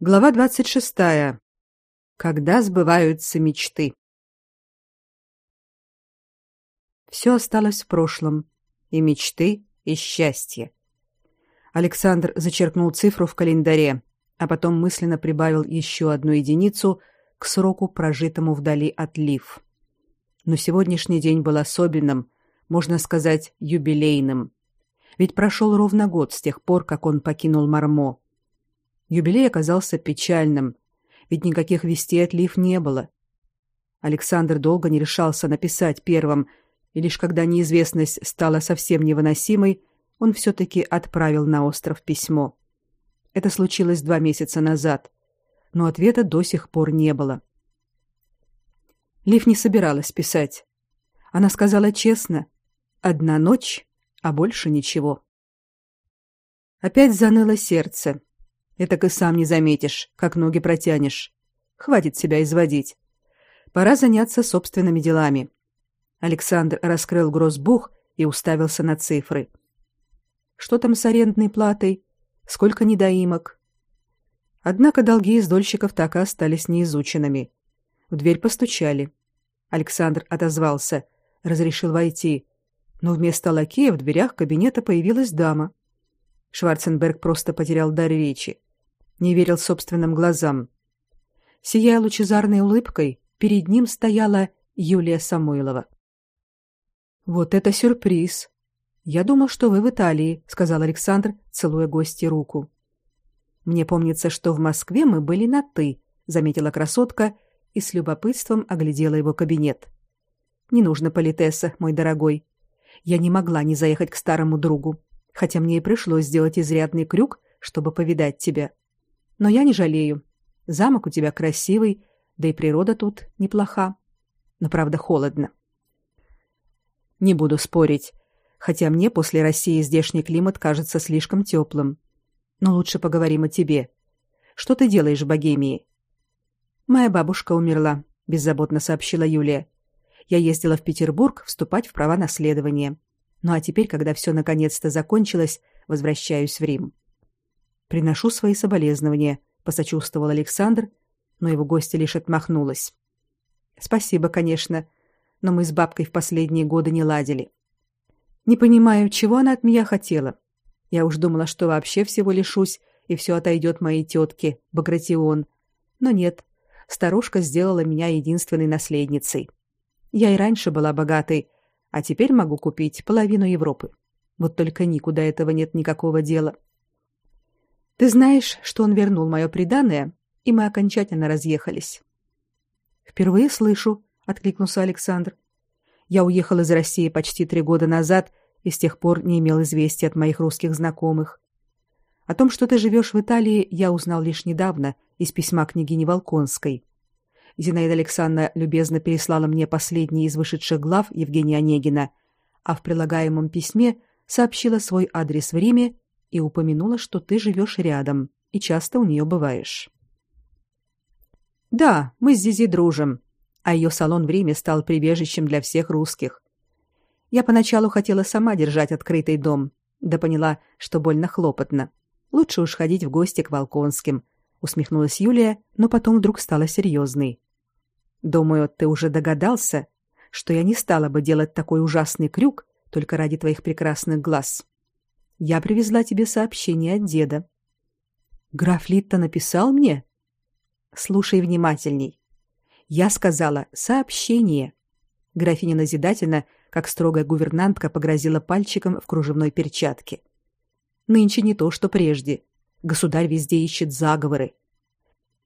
Глава 26. Когда сбываются мечты. Все осталось в прошлом, и мечты, и счастье. Александр зачеркнул цифру в календаре, а потом мысленно прибавил еще одну единицу к сроку, прожитому вдали от Лив. Но сегодняшний день был особенным, можно сказать, юбилейным. Ведь прошел ровно год с тех пор, как он покинул Мармо Юбилей оказался печальным, ведь никаких вестей от Лив не было. Александр долго не решался написать первым, и лишь когда неизвестность стала совсем невыносимой, он все таки отправил на остров письмо. Это случилось два месяца назад, но ответа до сих пор не было. Лив не собиралась писать. Она сказала честно: одна ночь, а больше ничего. Опять заныло сердце. Этак и сам не заметишь, как ноги протянешь. Хватит себя изводить. Пора заняться собственными делами. Александр раскрыл гроссбух и уставился на цифры. Что там с арендной платой? Сколько недоимок? Однако долги из дольщиков так и остались неизученными. В дверь постучали. Александр отозвался, разрешил войти, но вместо лакея в дверях кабинета появилась дама. Шварценберг просто потерял дар речи не верил собственным глазам. Сияя лучезарной улыбкой, перед ним стояла Юлия Самойлова. Вот это сюрприз. Я думал, что вы в Италии, сказал Александр, целуя гости руку. Мне помнится, что в Москве мы были на ты, заметила красотка и с любопытством оглядела его кабинет. Не нужно политесса, мой дорогой. Я не могла не заехать к старому другу, хотя мне и пришлось сделать изрядный крюк, чтобы повидать тебя. Но я не жалею. Замок у тебя красивый, да и природа тут неплоха. Но правда холодно. Не буду спорить, хотя мне после России здешний климат кажется слишком теплым. Но лучше поговорим о тебе. Что ты делаешь в Богемии? Моя бабушка умерла, беззаботно сообщила Юлия. Я ездила в Петербург вступать в права наследования. Ну а теперь, когда все наконец-то закончилось, возвращаюсь в Рим. Приношу свои соболезнования, посочувствовал Александр, но его гостья лишь отмахнулась. Спасибо, конечно, но мы с бабкой в последние годы не ладили. Не понимаю, чего она от меня хотела. Я уж думала, что вообще всего лишусь, и все отойдет моей тетке, Багратион. Но нет, старушка сделала меня единственной наследницей. Я и раньше была богатой, а теперь могу купить половину Европы. Вот только никуда этого нет никакого дела. Ты знаешь, что он вернул мое приданое, и мы окончательно разъехались. Впервые слышу, откликнулся Александр. Я уехал из России почти три года назад и с тех пор не имел известий от моих русских знакомых. О том, что ты живешь в Италии, я узнал лишь недавно из письма княгини Волконской. Зинаида Александровна любезно переслала мне последний из вышедших глав Евгения Онегина, а в прилагаемом письме сообщила свой адрес в Риме и упомянула, что ты живешь рядом и часто у нее бываешь. Да, мы с Зизи дружим, а ее салон в Риме стал прибежищем для всех русских. Я поначалу хотела сама держать открытый дом, да поняла, что больно хлопотно. Лучше уж ходить в гости к Волконским, усмехнулась Юлия, но потом вдруг стала серьезной. Думаю, ты уже догадался, что я не стала бы делать такой ужасный крюк только ради твоих прекрасных глаз. Я привезла тебе сообщение от деда. Граф Литта написал мне? Слушай внимательней. Я сказала сообщение. Графиня назидательно, как строгая гувернантка, погрозила пальчиком в кружевной перчатке. Нынче не то, что прежде. Государь везде ищет заговоры.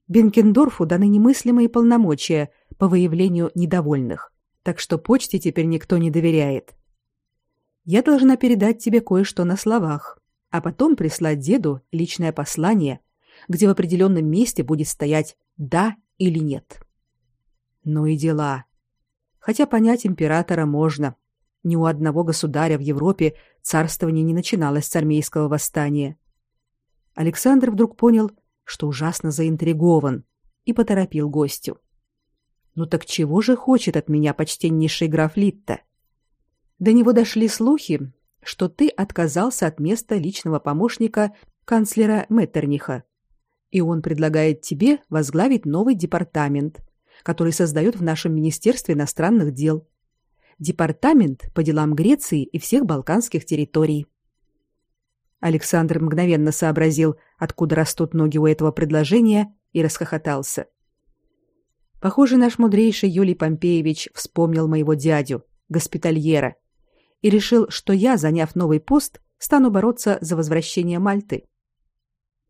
Бенкендорфу даны немыслимые полномочия по выявлению недовольных, так что почте теперь никто не доверяет. Я должна передать тебе кое-что на словах, а потом прислать деду личное послание, где в определенном месте будет стоять да или нет. Ну и дела. Хотя понять императора можно. Ни у одного государя в Европе царствование не начиналось с армейского восстания. Александр вдруг понял, что ужасно заинтригован, и поторопил гостю. Ну так чего же хочет от меня почтеннейший граф Литта? До него дошли слухи, что ты отказался от места личного помощника канцлера Меттерниха. И он предлагает тебе возглавить новый департамент, который создает в нашем Министерстве иностранных дел. Департамент по делам Греции и всех балканских территорий. Александр мгновенно сообразил, откуда растут ноги у этого предложения, и расхохотался. Похоже, наш мудрейший Юлий Помпеевич вспомнил моего дядю, госпитальера, и решил, что я, заняв новый пост, стану бороться за возвращение Мальты.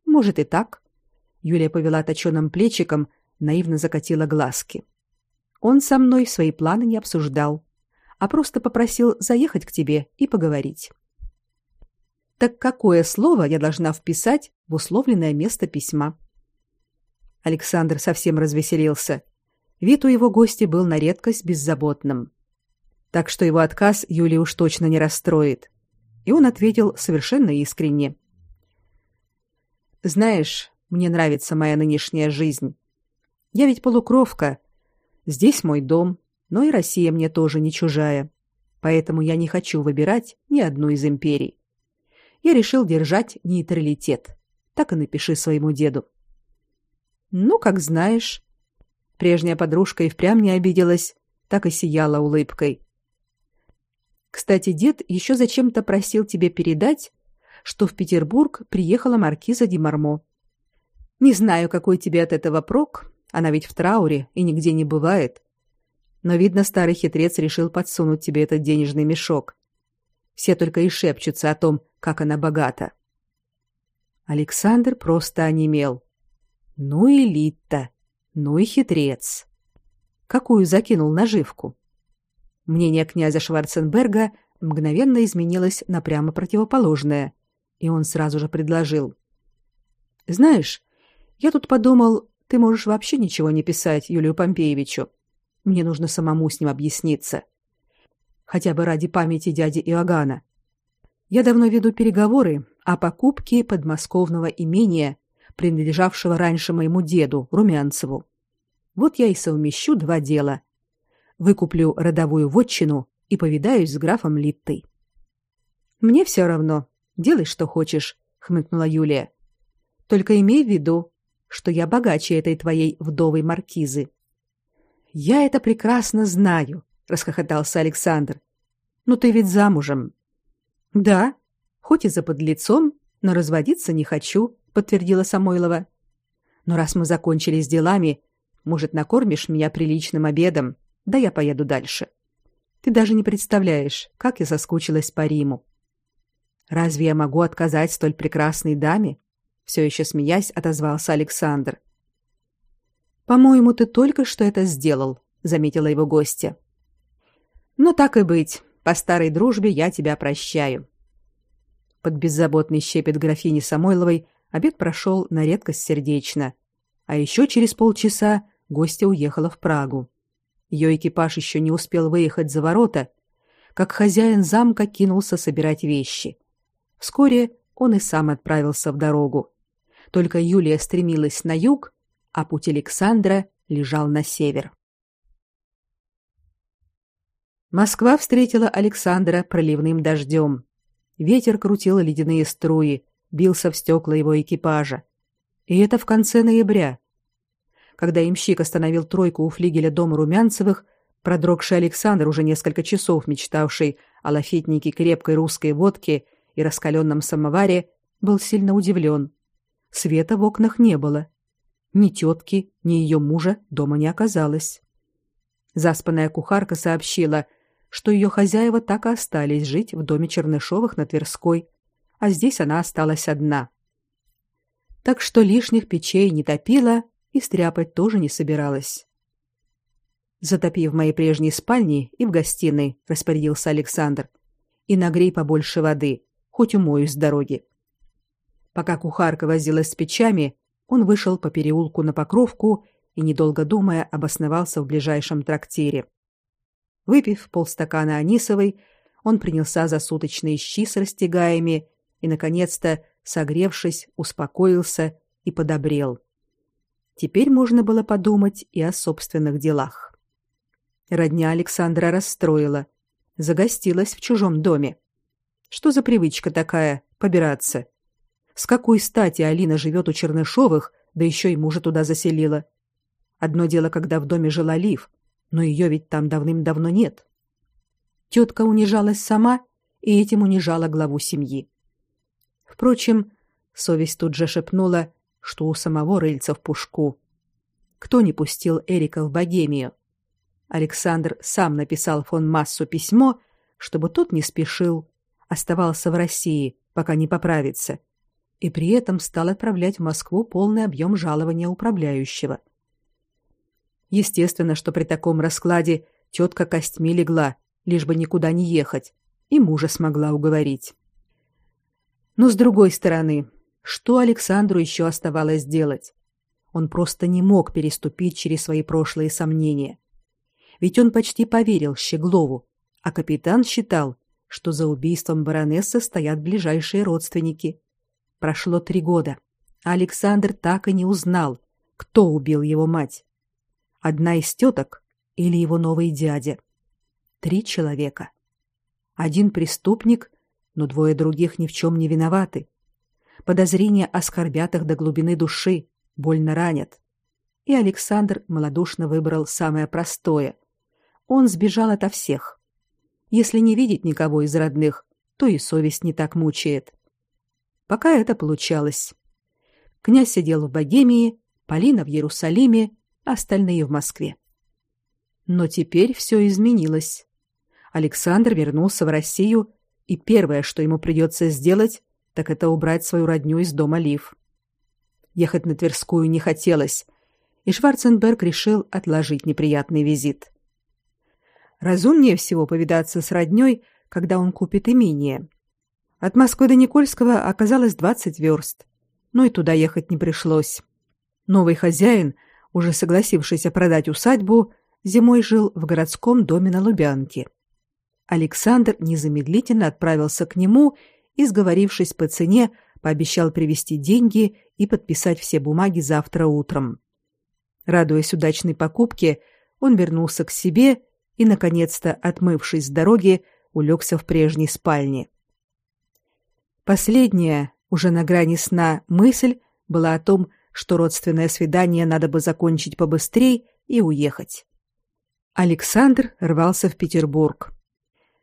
Может и так. Юлия повела точёным плечиком, наивно закатила глазки. Он со мной свои планы не обсуждал, а просто попросил заехать к тебе и поговорить. Так какое слово я должна вписать в условленное место письма? Александр совсем развеселился. Вид у его гостя был на редкость беззаботным. Так что его отказ Юлию уж точно не расстроит. И он ответил совершенно искренне. Знаешь, мне нравится моя нынешняя жизнь. Я ведь полукровка. Здесь мой дом, но и Россия мне тоже не чужая. Поэтому я не хочу выбирать ни одну из империй. Я решил держать нейтралитет. Так и напиши своему деду. Ну, как знаешь, Прежняя подружка и впрямь не обиделась, так и сияла улыбкой. Кстати, дед еще зачем-то просил тебе передать, что в Петербург приехала маркиза Ди Мармо. Не знаю, какой тебе от этого прок, она ведь в трауре и нигде не бывает. Но видно, старый хитрец решил подсунуть тебе этот денежный мешок. Все только и шепчутся о том, как она богата. Александр просто онемел. Ну и Лита. Ну и хитрец. Какую закинул наживку? Мнение князя Шварценберга мгновенно изменилось на прямо противоположное, и он сразу же предложил: "Знаешь, я тут подумал, ты можешь вообще ничего не писать Юлию Помпеевичу. Мне нужно самому с ним объясниться. Хотя бы ради памяти дяди Иоганна. Я давно веду переговоры о покупке подмосковного имения принадлежавшего раньше моему деду Румянцеву. Вот я и совмещу два дела. Выкуплю родовую вотчину и повидаюсь с графом Литтой. Мне все равно. Делай, что хочешь, хмыкнула Юлия. Только имей в виду, что я богаче этой твоей вдовой маркизы. Я это прекрасно знаю, расхохотался Александр. Но ты ведь замужем. Да, хоть и за подлецом, но разводиться не хочу, подтвердила Самойлова. Но раз мы закончили с делами, может, накормишь меня приличным обедом? Да я поеду дальше. Ты даже не представляешь, как я соскучилась по Риму. Разве я могу отказать столь прекрасной даме? Все еще смеясь, отозвался Александр. По-моему, ты только что это сделал, заметила его гостья. Ну так и быть. По старой дружбе я тебя прощаю. Под беззаботный щепет графини Самойловой Обед прошел на редкость сердечно. А еще через полчаса гостья уехала в Прагу. Ее экипаж еще не успел выехать за ворота, как хозяин замка кинулся собирать вещи. Вскоре он и сам отправился в дорогу. Только Юлия стремилась на юг, а путь Александра лежал на север. Москва встретила Александра проливным дождем. Ветер крутил ледяные струи, бился в стекла его экипажа. И это в конце ноября. Когда имщик остановил тройку у флигеля дома Румянцевых, продрогший Александр, уже несколько часов мечтавший о лафитнике крепкой русской водки и раскаленном самоваре, был сильно удивлен. Света в окнах не было. Ни тетки, ни ее мужа дома не оказалось. Заспанная кухарка сообщила, что ее хозяева так и остались жить в доме Чернышовых на Тверской, а здесь она осталась одна. Так что лишних печей не топила и стряпать тоже не собиралась. Затопи в моей прежней спальне и в гостиной, распорядился Александр. И нагрей побольше воды, хоть умоюсь с дороги. Пока кухарка возилась с печами, он вышел по переулку на Покровку и недолго думая обосновался в ближайшем трактире. Выпив полстакана анисовой, он принялся за суточные щи с растягаями и наконец-то, согревшись, успокоился и подобрел. Теперь можно было подумать и о собственных делах. Родня Александра расстроила, загостилась в чужом доме. Что за привычка такая побираться? С какой стати Алина живет у Чернышовых да еще и мужа туда заселила. Одно дело, когда в доме жила Лив, но ее ведь там давным-давно нет. Тетка унижалась сама и этим унижала главу семьи. Впрочем, совесть тут же шепнула, что у самого рыльца в пушку. Кто не пустил Эрика в Богемию? Александр сам написал фон Массу письмо, чтобы тот не спешил, оставался в России, пока не поправится, и при этом стал отправлять в Москву полный объем жалования управляющего. Естественно, что при таком раскладе тетка костьми легла, лишь бы никуда не ехать, и мужа смогла уговорить. Но с другой стороны, что Александру еще оставалось делать? Он просто не мог переступить через свои прошлые сомнения. Ведь он почти поверил Щеглову, а капитан считал, что за убийством баронессы стоят ближайшие родственники. Прошло три года, а Александр так и не узнал, кто убил его мать. Одна из теток или его новый дядя. Три человека. Один преступник, но двое других ни в чем не виноваты. Подозрения оскорбят их до глубины души, больно ранят. И Александр малодушно выбрал самое простое. Он сбежал ото всех. Если не видеть никого из родных, то и совесть не так мучает. Пока это получалось. Князь сидел в Богемии, Полина в Иерусалиме, остальные в Москве. Но теперь все изменилось. Александр вернулся в Россию, и первое, что ему придется сделать, так это убрать свою родню из дома Лив. Ехать на Тверскую не хотелось, и Шварценберг решил отложить неприятный визит. Разумнее всего повидаться с роднёй, когда он купит имение. От Москвы до Никольского оказалось 20 верст, но и туда ехать не пришлось. Новый хозяин, уже согласившийся продать усадьбу, зимой жил в городском доме на Лубянке. Александр незамедлительно отправился к нему и, сговорившись по цене, пообещал привезти деньги и подписать все бумаги завтра утром. Радуясь удачной покупке, он вернулся к себе и, наконец-то, отмывшись с дороги, улегся в прежней спальне. Последняя, уже на грани сна, мысль была о том, что родственное свидание надо бы закончить побыстрей и уехать. Александр рвался в Петербург.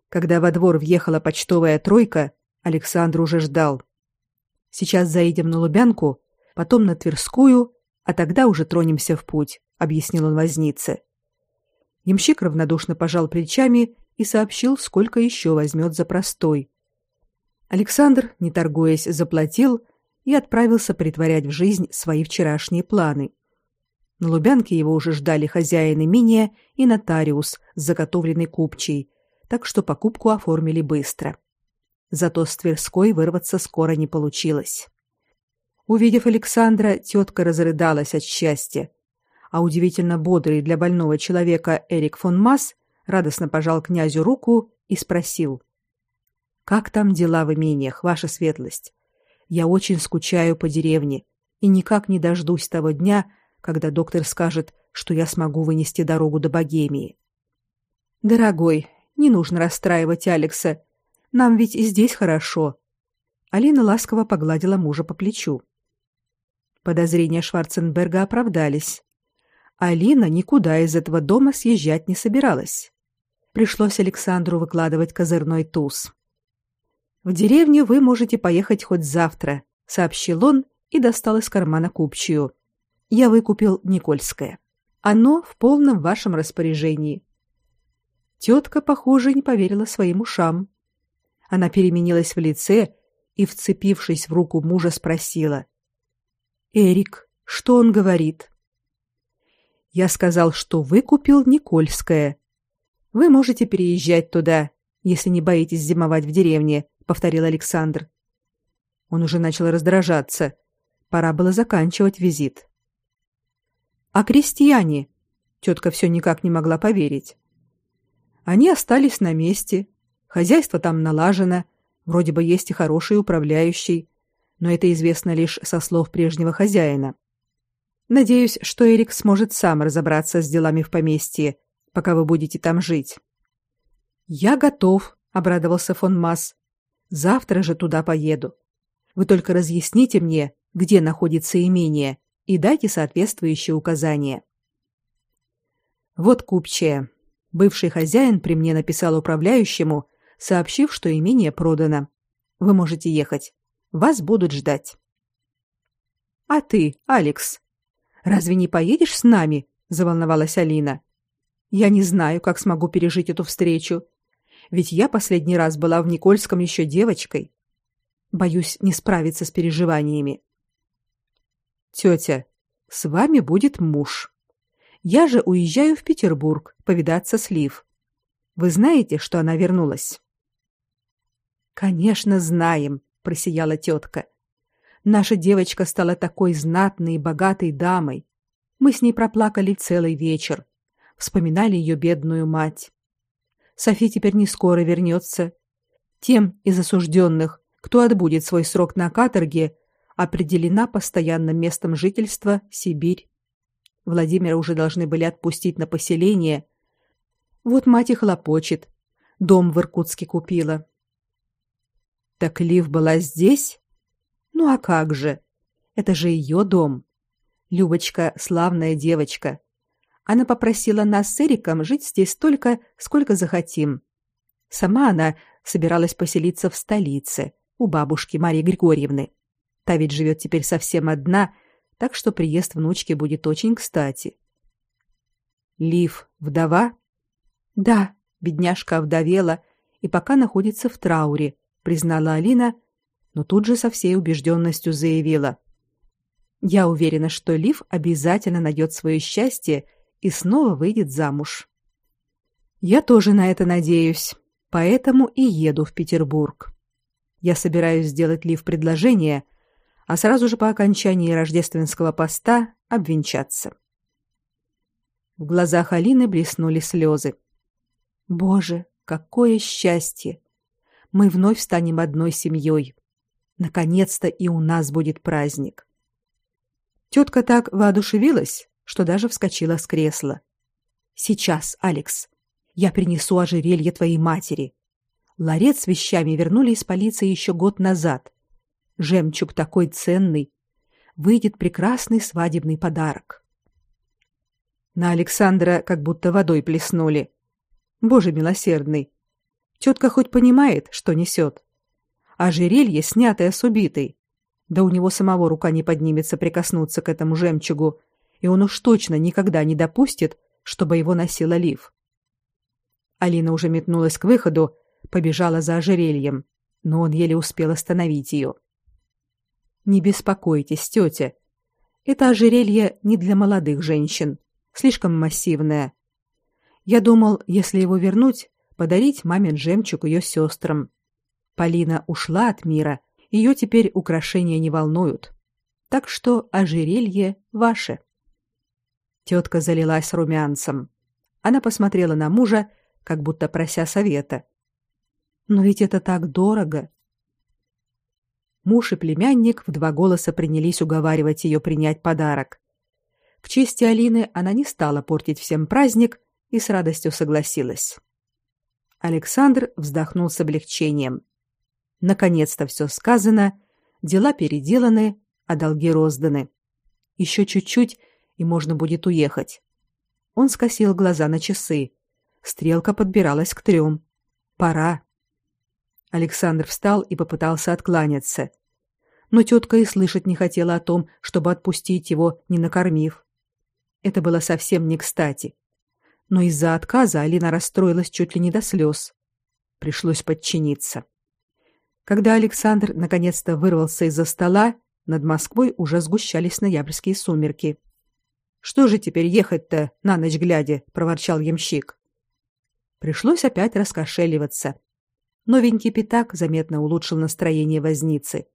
Когда во двор въехала почтовая тройка, Александр уже ждал. Сейчас заедем на Лубянку, потом на Тверскую, а тогда уже тронемся в путь, объяснил он вознице. Ямщик равнодушно пожал плечами и сообщил, сколько еще возьмет за простой. Александр, не торгуясь, заплатил и отправился притворять в жизнь свои вчерашние планы. На Лубянке его уже ждали хозяин имения и нотариус с заготовленной купчей, так что покупку оформили быстро. Зато с Тверской вырваться скоро не получилось. Увидев Александра, тетка разрыдалась от счастья а удивительно бодрый для больного человека Эрик фон Масс радостно пожал князю руку и спросил: "Как там дела в имениях, ваша светлость? Я очень скучаю по деревне и никак не дождусь того дня, когда доктор скажет, что я смогу вынести дорогу до Богемии". "Дорогой, не нужно расстраивать Алекса. Нам ведь и здесь хорошо". Алина ласково погладила мужа по плечу. Подозрения Шварценберга оправдались. Алина никуда из этого дома съезжать не собиралась. Пришлось Александру выкладывать козырной туз. В деревню вы можете поехать хоть завтра, сообщил он и достал из кармана купчую. Я выкупил Никольское. Оно в полном вашем распоряжении. Тетка, похоже, не поверила своим ушам. Она переменилась в лице и, вцепившись в руку мужа, спросила: "Эрик, что он говорит?" Я сказал, что выкупил Никольское. Вы можете переезжать туда, если не боитесь зимовать в деревне, повторил Александр. Он уже начал раздражаться. Пора было заканчивать визит. А крестьяне? Тетка все никак не могла поверить. Они остались на месте. Хозяйство там налажено, вроде бы есть и хороший управляющий, но это известно лишь со слов прежнего хозяина. Надеюсь, что Эрик сможет сам разобраться с делами в поместье, пока вы будете там жить. Я готов, обрадовался фон Масс. Завтра же туда поеду. Вы только разъясните мне, где находится имение, и дайте соответствующие указания. Вот купчая. Бывший хозяин при мне написал управляющему, сообщив, что имение продано. Вы можете ехать. Вас будут ждать. А ты, Алекс, разве не поедешь с нами? заволновалась Алина. Я не знаю, как смогу пережить эту встречу. Ведь я последний раз была в Никольском еще девочкой. Боюсь не справиться с переживаниями. Тетя, с вами будет муж. Я же уезжаю в Петербург повидаться с Лив. Вы знаете, что она вернулась? Конечно, знаем, просияла тетка. Наша девочка стала такой знатной и богатой дамой. Мы с ней проплакали целый вечер, вспоминали ее бедную мать. Софи теперь не скоро вернется. Тем из осужденных, кто отбудет свой срок на каторге, определена постоянным местом жительства Сибирь. Владимира уже должны были отпустить на поселение. Вот мать и хлопочет. Дом в Иркутске купила. Так Лив была здесь? Ну а как же? Это же ее дом. Любочка славная девочка. Она попросила нас с Эриком жить здесь столько, сколько захотим. Сама она собиралась поселиться в столице, у бабушки Марии Григорьевны. Та ведь живет теперь совсем одна, так что приезд внучки будет очень кстати. Лив вдова? Да, бедняжка овдовела и пока находится в трауре, признала Алина, но тут же со всей убежденностью заявила: Я уверена, что Лив обязательно найдет свое счастье и снова выйдет замуж. Я тоже на это надеюсь, поэтому и еду в Петербург. Я собираюсь сделать Лив предложение, а сразу же по окончании рождественского поста обвенчаться. В глазах Алины блеснули слезы. Боже, какое счастье! Мы вновь станем одной семьей. Наконец-то и у нас будет праздник. Тетка так воодушевилась, что даже вскочила с кресла. Сейчас, Алекс, я принесу ожерелье твоей матери. Ларец с вещами вернули из полиции еще год назад. Жемчуг такой ценный, выйдет прекрасный свадебный подарок. На Александра как будто водой плеснули. Боже милосердный. Тетка хоть понимает, что несет. Ожерелье, снятое с убитой. Да у него самого рука не поднимется прикоснуться к этому жемчугу, и он уж точно никогда не допустит, чтобы его носила Лив. Алина уже метнулась к выходу, побежала за ожерельем, но он еле успел остановить ее. Не беспокойтесь, тетя. Это ожерелье не для молодых женщин, слишком массивное. Я думал, если его вернуть, подарить мамин жемчуг ее сестрам. Полина ушла от мира, ее теперь украшения не волнуют. Так что ожерелье ваше. Тетка залилась румянцем. Она посмотрела на мужа, как будто прося совета. Но ведь это так дорого. Муж и племянник в два голоса принялись уговаривать ее принять подарок. В честь Алины она не стала портить всем праздник и с радостью согласилась. Александр вздохнул с облегчением. Наконец-то все сказано, дела переделаны, а долги розданы. Еще чуть-чуть, и можно будет уехать. Он скосил глаза на часы. Стрелка подбиралась к трем. Пора. Александр встал и попытался откланяться. Но тетка и слышать не хотела о том, чтобы отпустить его, не накормив. Это было совсем не кстати. Но из-за отказа Алина расстроилась чуть ли не до слез. Пришлось подчиниться. Когда Александр наконец-то вырвался из-за стола, над Москвой уже сгущались ноябрьские сумерки. Что же теперь ехать-то на ночь глядя, проворчал ямщик. Пришлось опять раскошеливаться. Новенький пятак заметно улучшил настроение возницы.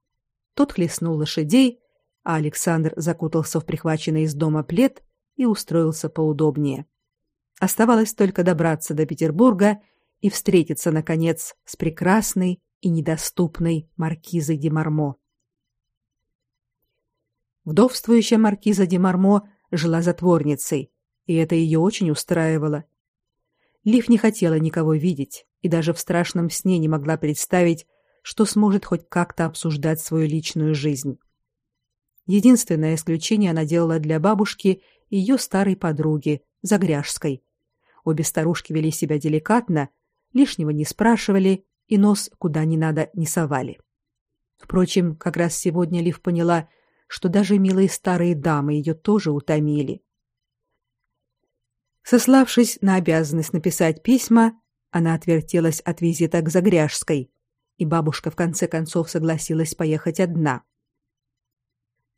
Тот хлестнул лошадей, а Александр закутался в прихваченный из дома плед и устроился поудобнее. Оставалось только добраться до Петербурга и встретиться наконец с прекрасной и недоступной маркизой де Мармо. Вдовствующая маркиза де Мармо жила затворницей, и это ее очень устраивало. Лив не хотела никого видеть и даже в страшном сне не могла представить, что сможет хоть как-то обсуждать свою личную жизнь. Единственное исключение она делала для бабушки и ее старой подруги, Загряжской. Обе старушки вели себя деликатно, лишнего не спрашивали и нос куда ни надо не совали. Впрочем, как раз сегодня Лив поняла, что даже милые старые дамы ее тоже утомили. Сославшись на обязанность написать письма, она отвертелась от визита к Загряжской, и бабушка в конце концов согласилась поехать одна.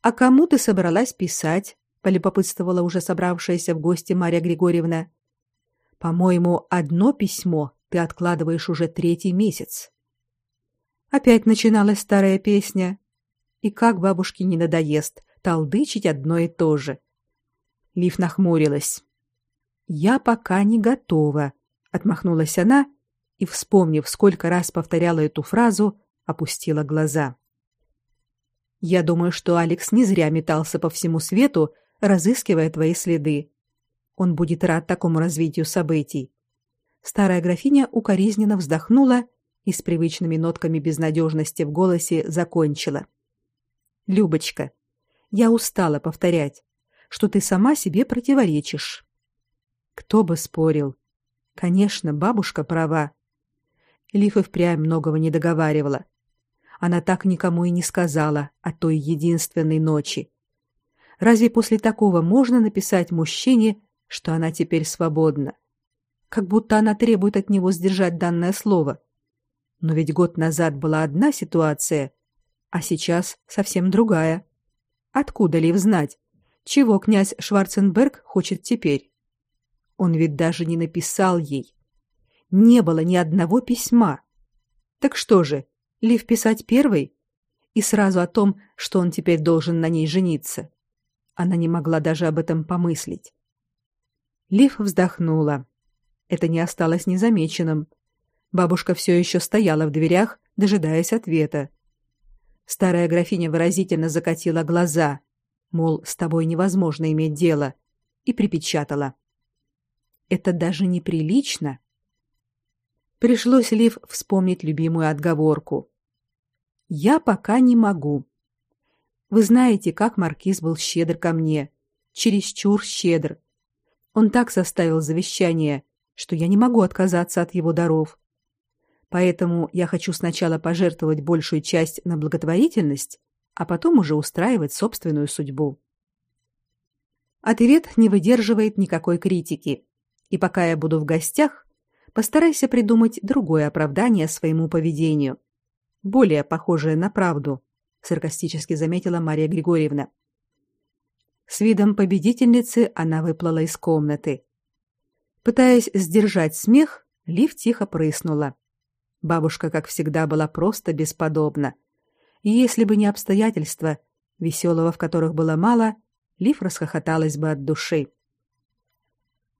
А кому ты собралась писать? полюбопытствовала уже собравшаяся в гости Марья Григорьевна. По-моему, одно письмо ты откладываешь уже третий месяц. Опять начиналась старая песня. И как бабушке не надоест толдычить одно и то же. Лив нахмурилась. Я пока не готова, отмахнулась она и, вспомнив, сколько раз повторяла эту фразу, опустила глаза. Я думаю, что Алекс не зря метался по всему свету, разыскивая твои следы. Он будет рад такому развитию событий. Старая графиня укоризненно вздохнула и с привычными нотками безнадежности в голосе закончила. Любочка, я устала повторять, что ты сама себе противоречишь. Кто бы спорил? Конечно, бабушка права. Лифа впрямь многого не договаривала она так никому и не сказала о той единственной ночи. Разве после такого можно написать мужчине, что она теперь свободна? Как будто она требует от него сдержать данное слово. Но ведь год назад была одна ситуация, а сейчас совсем другая. Откуда ли знать, чего князь Шварценберг хочет теперь? Он ведь даже не написал ей. Не было ни одного письма. Так что же, ли вписать первый и сразу о том, что он теперь должен на ней жениться. Она не могла даже об этом помыслить. Лив вздохнула. Это не осталось незамеченным. Бабушка все еще стояла в дверях, дожидаясь ответа. Старая графиня выразительно закатила глаза, мол, с тобой невозможно иметь дело, и припечатала: "Это даже неприлично Пришлось Лив вспомнить любимую отговорку. Я пока не могу. Вы знаете, как маркиз был щедр ко мне, чересчур щедр. Он так составил завещание, что я не могу отказаться от его даров. Поэтому я хочу сначала пожертвовать большую часть на благотворительность, а потом уже устраивать собственную судьбу. Ответ не выдерживает никакой критики. И пока я буду в гостях, Постарайся придумать другое оправдание своему поведению, более похожее на правду, саркастически заметила Мария Григорьевна. С видом победительницы она выплыла из комнаты. Пытаясь сдержать смех, Лив тихо прыснула. Бабушка, как всегда, была просто бесподобна. И если бы не обстоятельства, веселого в которых было мало, Лив расхохоталась бы от души.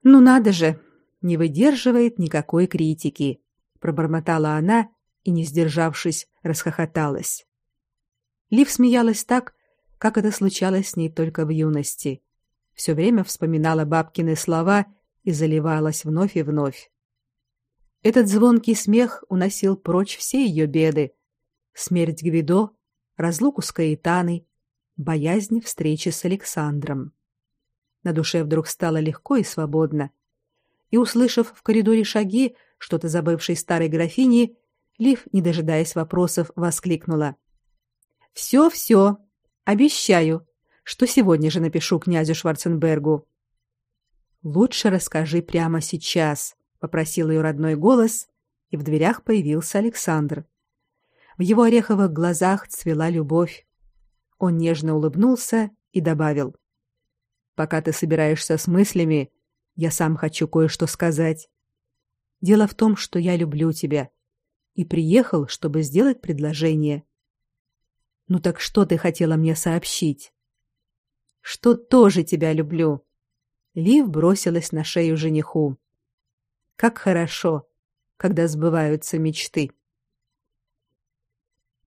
Ну надо же, не выдерживает никакой критики, пробормотала она и, не сдержавшись, расхохоталась. Лив смеялась так, как это случалось с ней только в юности. Все время вспоминала бабкины слова и заливалась вновь и вновь. Этот звонкий смех уносил прочь все ее беды: смерть Гвидо, разлуку с Каэтаной, боязнь встречи с Александром. На душе вдруг стало легко и свободно и, услышав в коридоре шаги что-то забывшей старой графини, Лив, не дожидаясь вопросов, воскликнула: «Все, все, обещаю, что сегодня же напишу князю Шварценбергу». Лучше расскажи прямо сейчас, попросил ее родной голос, и в дверях появился Александр. В его ореховых глазах цвела любовь. Он нежно улыбнулся и добавил: "Пока ты собираешься с мыслями, я сам хочу кое-что сказать. Дело в том, что я люблю тебя и приехал, чтобы сделать предложение. Ну так что ты хотела мне сообщить? Что тоже тебя люблю. Лив бросилась на шею жениху. Как хорошо, когда сбываются мечты.